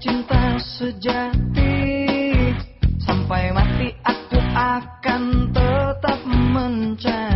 cinta sejati. Sampai mati aku akan tetap mencari.